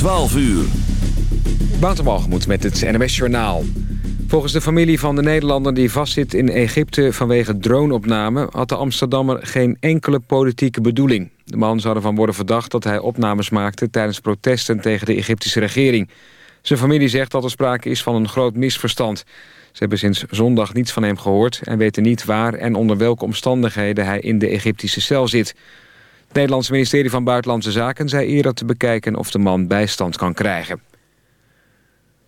12 uur. Waterbalgemoed met het NMS Journaal. Volgens de familie van de Nederlander die vastzit in Egypte vanwege droneopname... had de Amsterdammer geen enkele politieke bedoeling. De man zou ervan worden verdacht dat hij opnames maakte... tijdens protesten tegen de Egyptische regering. Zijn familie zegt dat er sprake is van een groot misverstand. Ze hebben sinds zondag niets van hem gehoord... en weten niet waar en onder welke omstandigheden hij in de Egyptische cel zit. Het Nederlandse ministerie van Buitenlandse Zaken zei eerder te bekijken... of de man bijstand kan krijgen.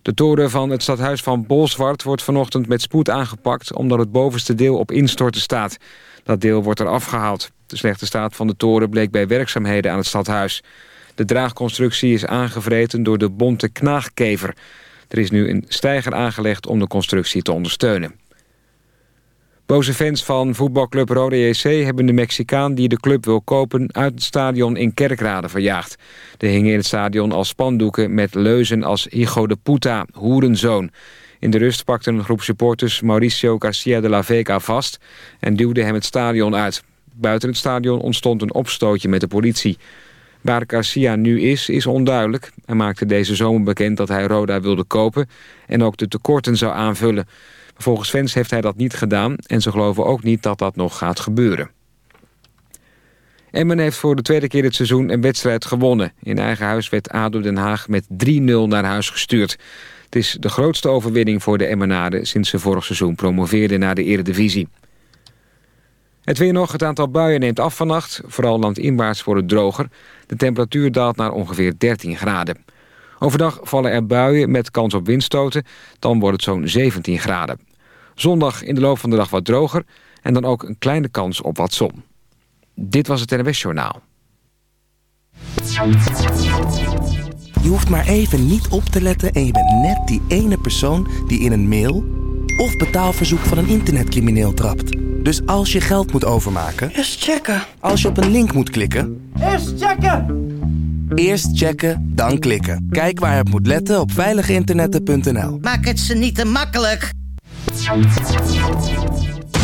De toren van het stadhuis van Bolsward wordt vanochtend met spoed aangepakt... omdat het bovenste deel op instorten staat. Dat deel wordt er afgehaald. De slechte staat van de toren bleek bij werkzaamheden aan het stadhuis. De draagconstructie is aangevreten door de bonte knaagkever. Er is nu een steiger aangelegd om de constructie te ondersteunen. Boze fans van voetbalclub Rode JC hebben de Mexicaan die de club wil kopen uit het stadion in Kerkrade verjaagd. Er hingen in het stadion als spandoeken met leuzen als Hijo de puta, hoerenzoon. In de rust pakte een groep supporters Mauricio Garcia de la Vega vast en duwde hem het stadion uit. Buiten het stadion ontstond een opstootje met de politie. Waar Garcia nu is, is onduidelijk. Hij maakte deze zomer bekend dat hij Roda wilde kopen en ook de tekorten zou aanvullen. Volgens fans heeft hij dat niet gedaan en ze geloven ook niet dat dat nog gaat gebeuren. Emmen heeft voor de tweede keer dit seizoen een wedstrijd gewonnen. In eigen huis werd ADO Den Haag met 3-0 naar huis gestuurd. Het is de grootste overwinning voor de Emmenaren... sinds ze vorig seizoen promoveerden naar de eredivisie. Het weer nog, het aantal buien neemt af vannacht. Vooral landinwaarts wordt het droger. De temperatuur daalt naar ongeveer 13 graden. Overdag vallen er buien met kans op windstoten. Dan wordt het zo'n 17 graden. Zondag in de loop van de dag wat droger. En dan ook een kleine kans op wat zon. Dit was het NWS Journaal. Je hoeft maar even niet op te letten en je bent net die ene persoon die in een mail of betaalverzoek van een internetcrimineel trapt. Dus als je geld moet overmaken... Eerst checken. Als je op een link moet klikken... Eerst checken! Eerst checken, dan klikken. Kijk waar het moet letten op veiliginternetten.nl. Maak het ze niet te makkelijk.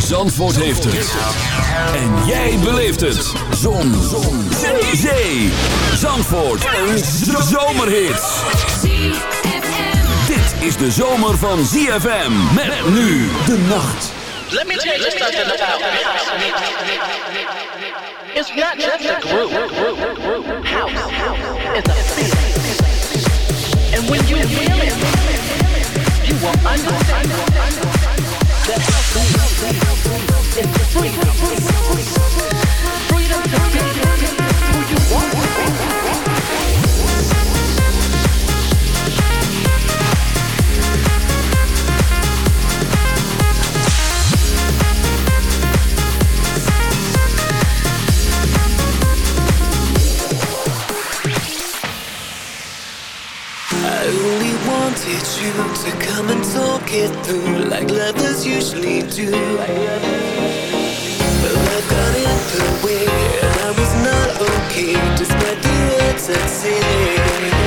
Zandvoort heeft het. En jij beleeft het. Zon. Zon. Zee. Zee. Zandvoort. Een zomerhit. Dit is de zomer van ZFM. Met nu de nacht. Let me tell you something about house music. It's not just a groove. House is a feeling. And when you feel it, you will understand that house is freedom. Freedom to be who you want wanted you to come and talk it through like lovers usually do. But life got in the way and I was not okay despite the words I'd say.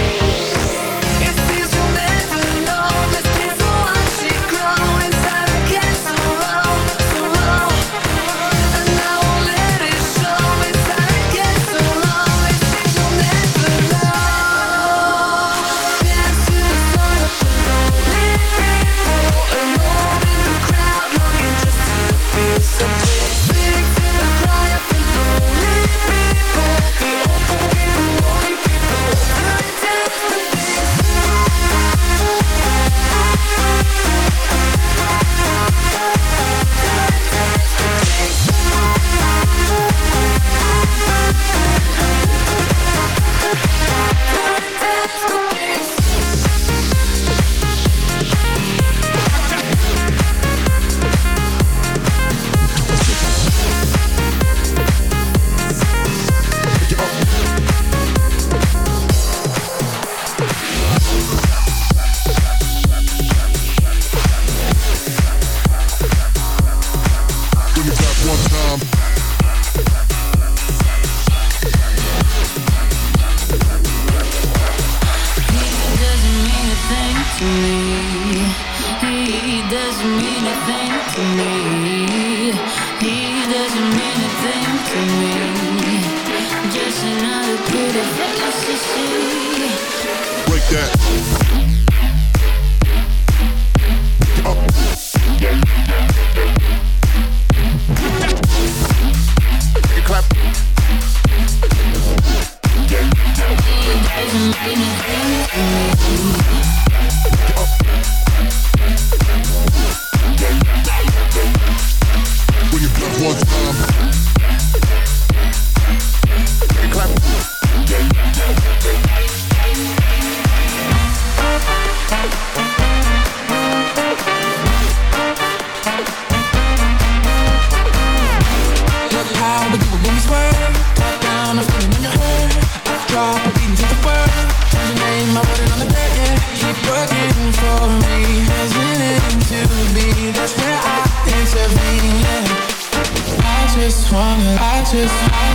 I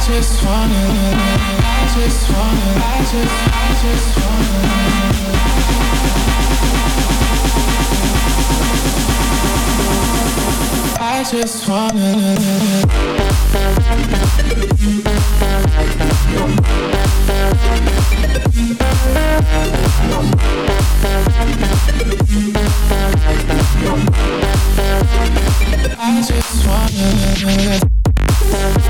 just wanna, I just wanna, I I just wanna. I just wanna. I just wanna. Thank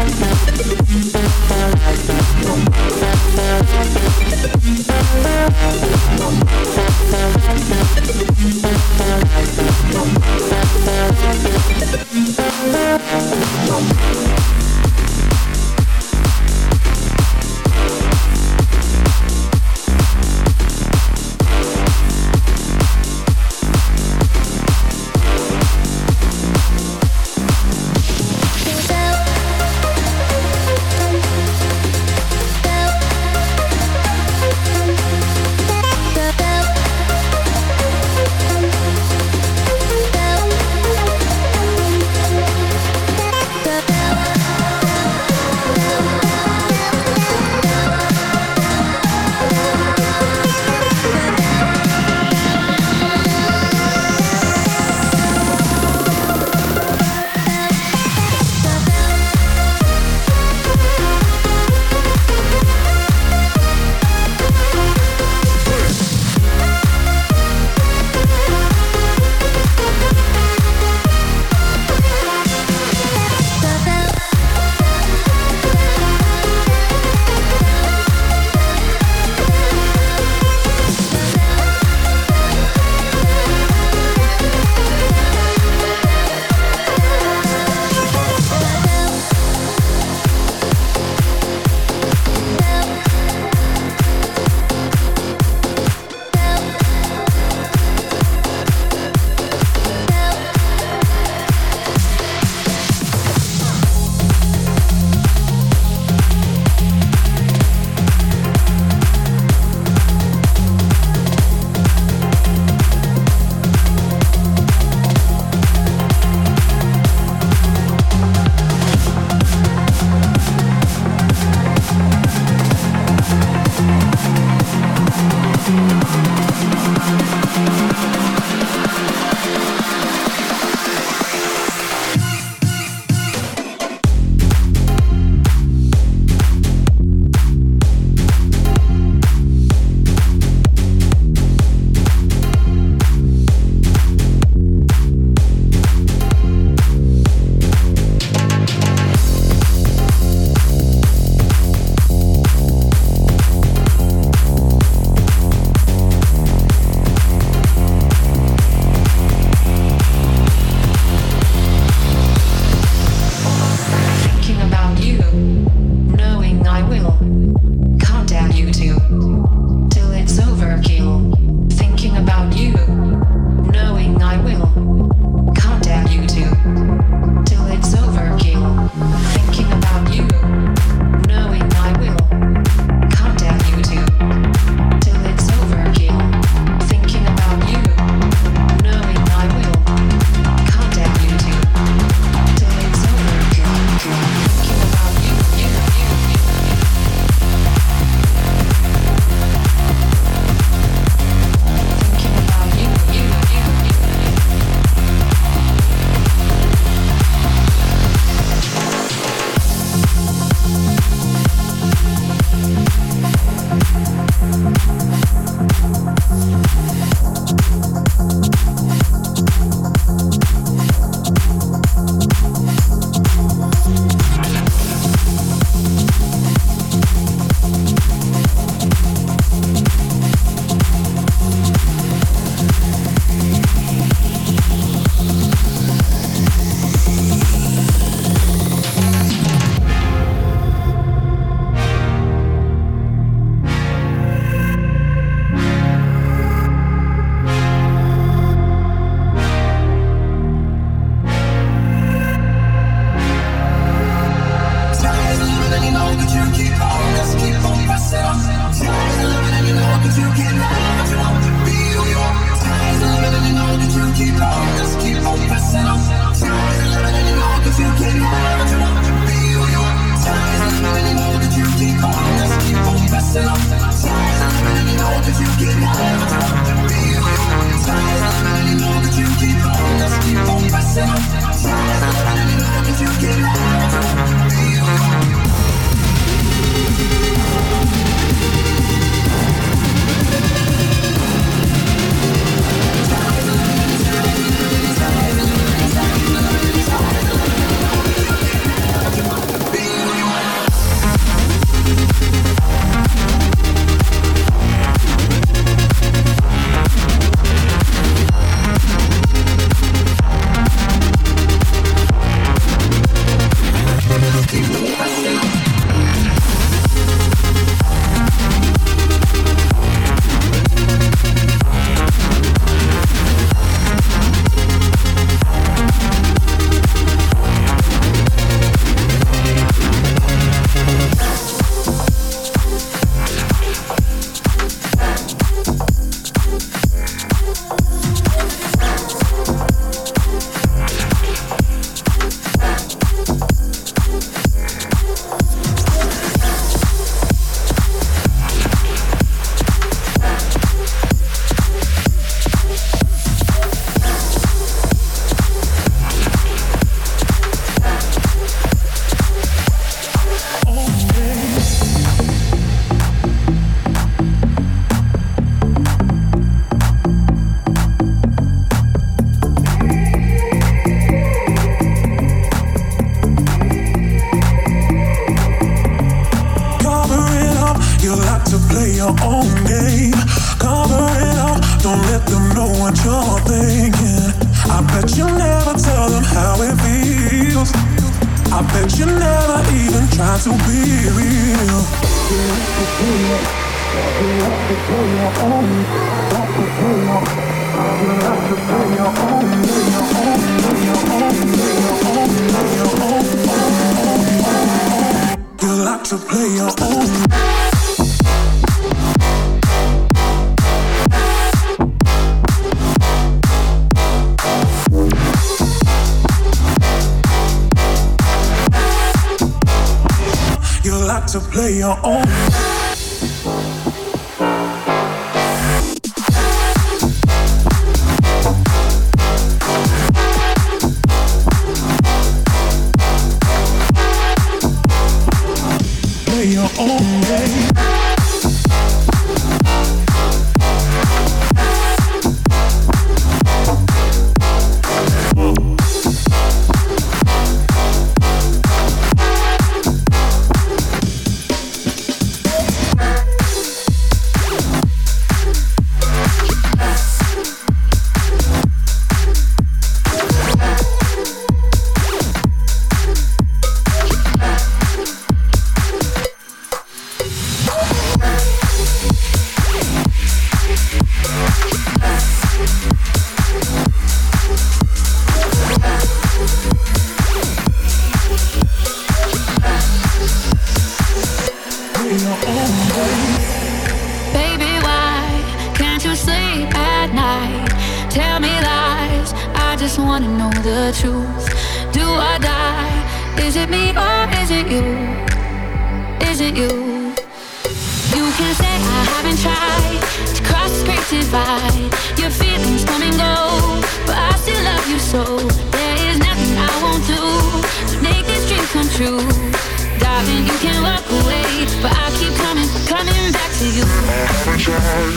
your own.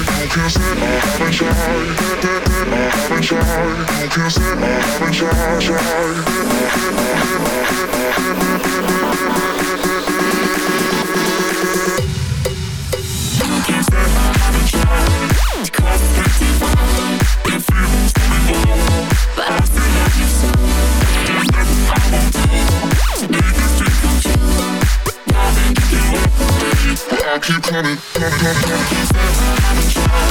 Can't say I haven't tried. Can't say I haven't tried. Can't say I haven't tried. keep coming, coming, coming, coming.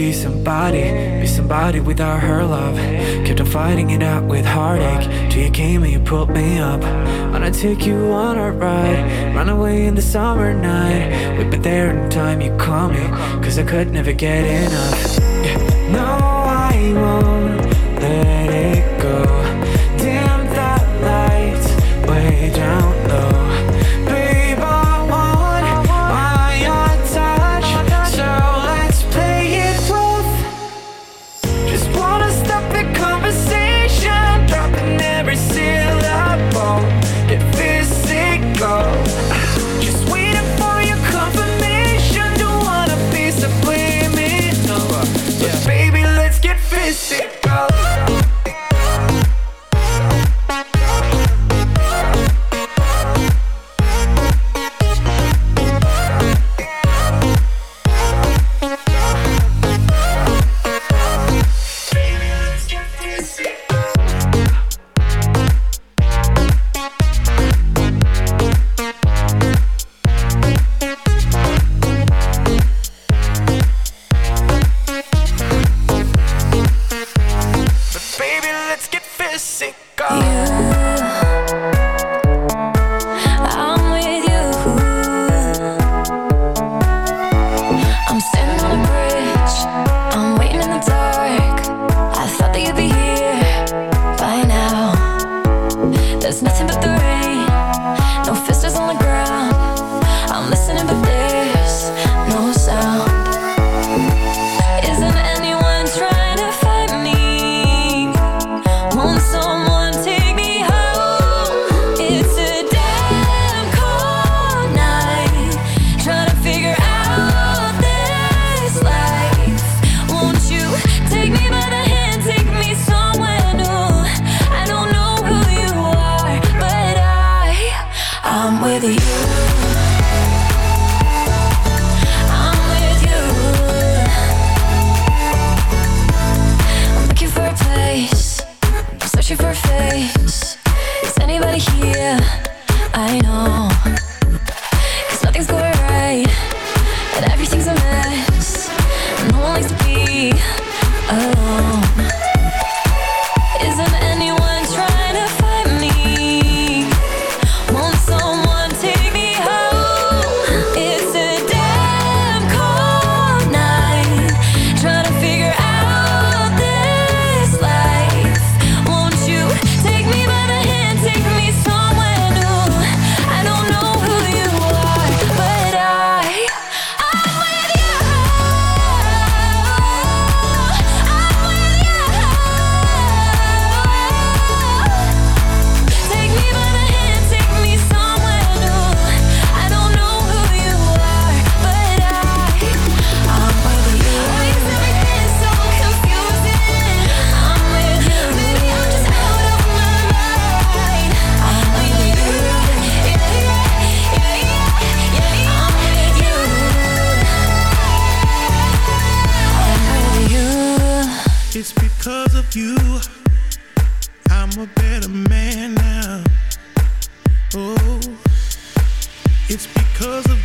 be somebody, be somebody without her love. Kept on fighting it out with heartache till you came and you pulled me up. Wanna took you on a ride, run away in the summer night. We'd be there in time you call me, cause I could never get enough. Yeah. No, I won't.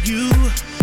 you.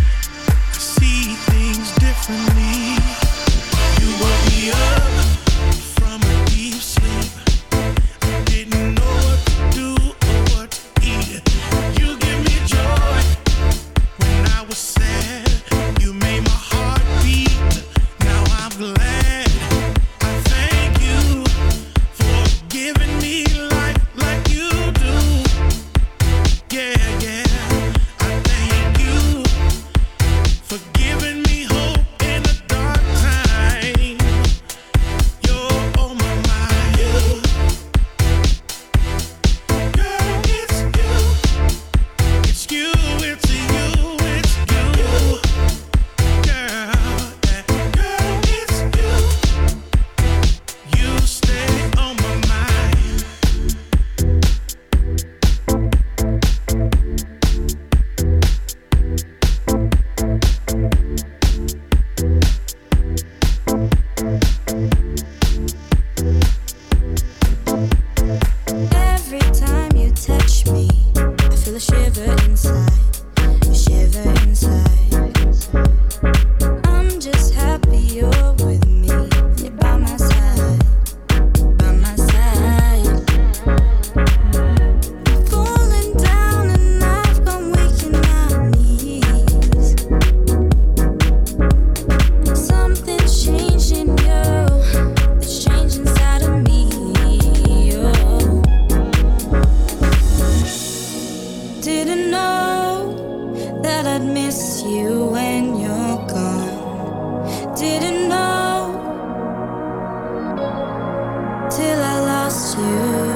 till I lost you,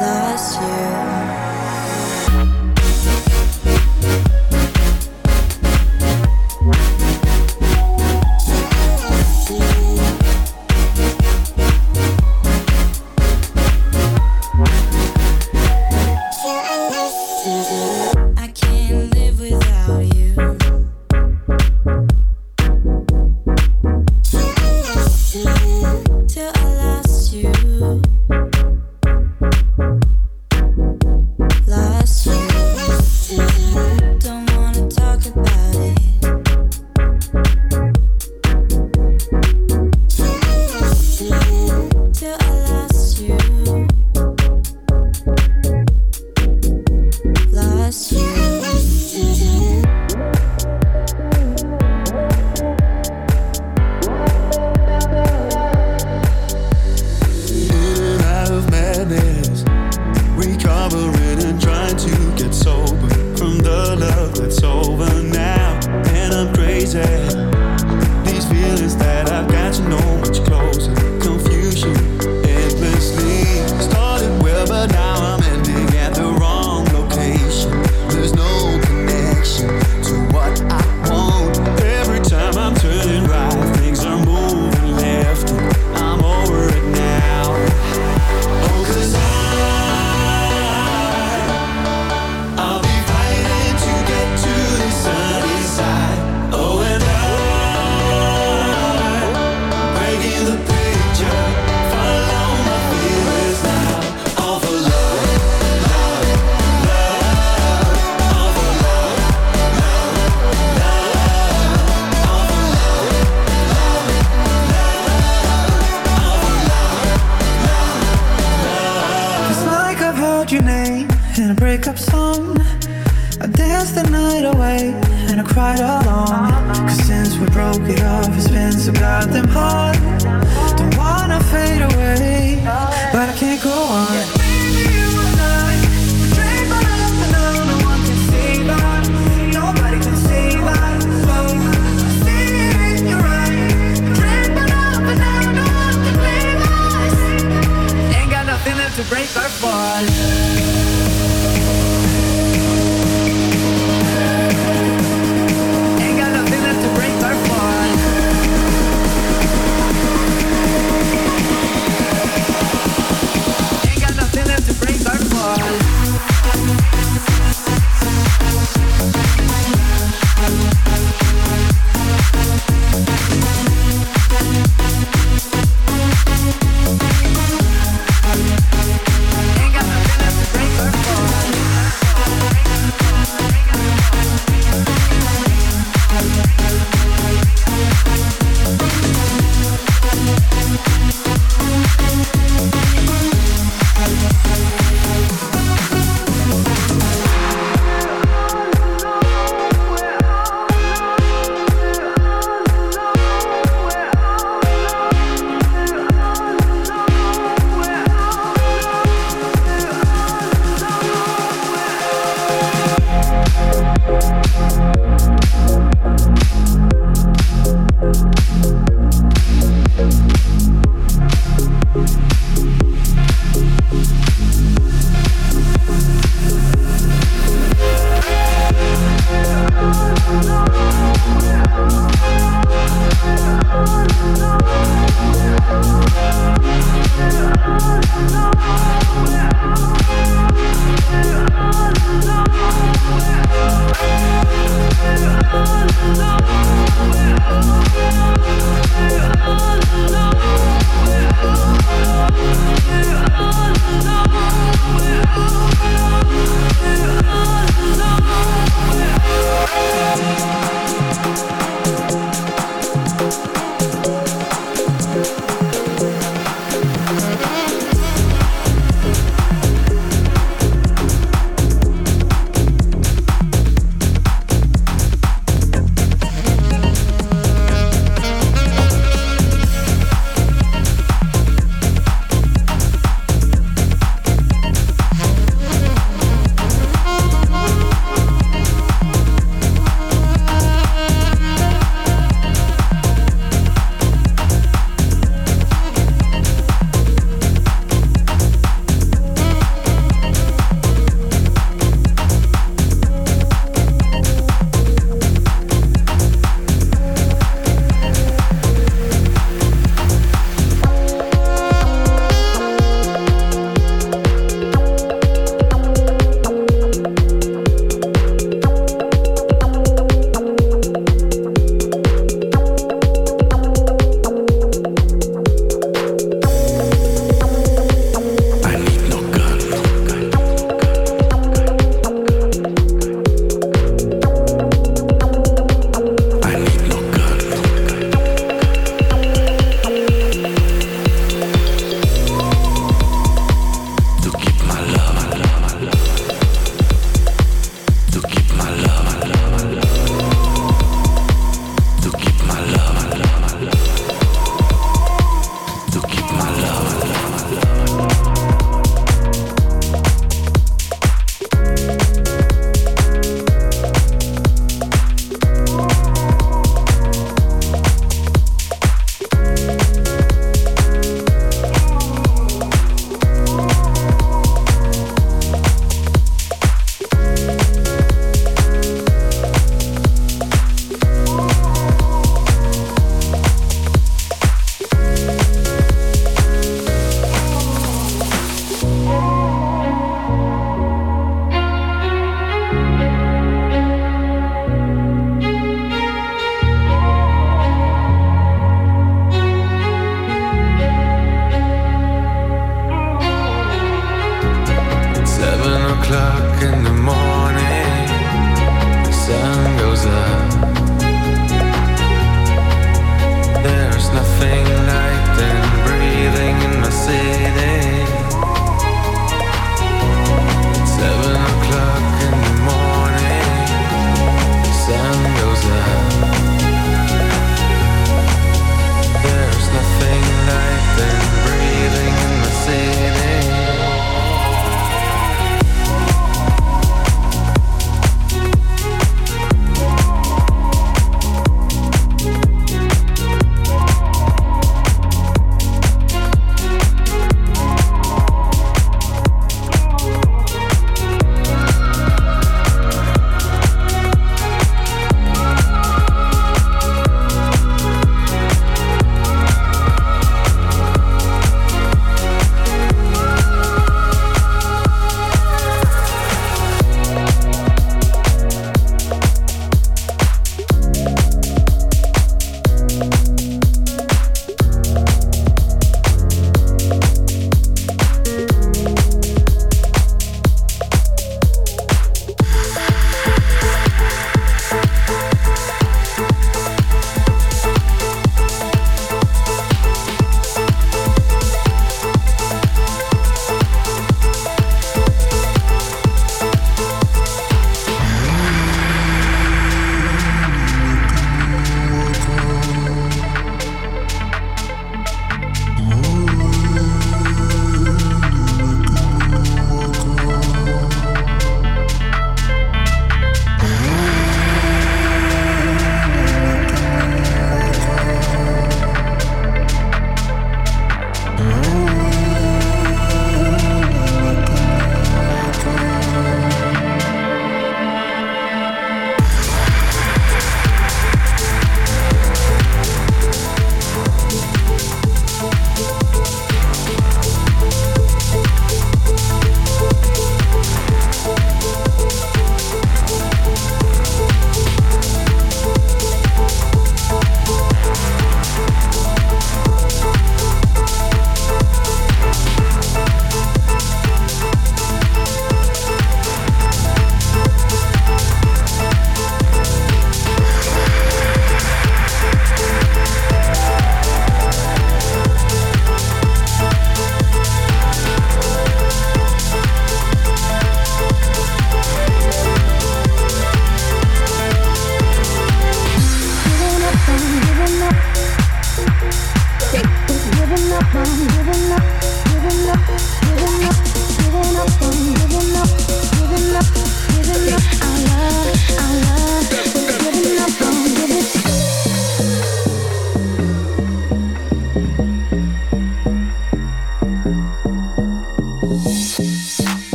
lost you.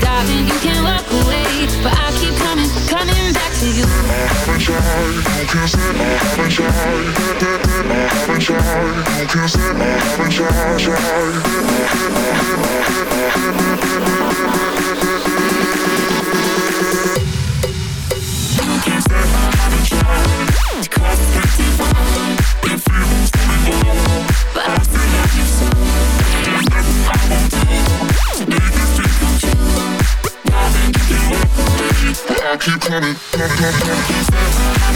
Darling, you can walk away, but I keep coming, coming back to you. haven't tried, you can say I haven't tried. I haven't tried, you can say I haven't tried. I het ritme van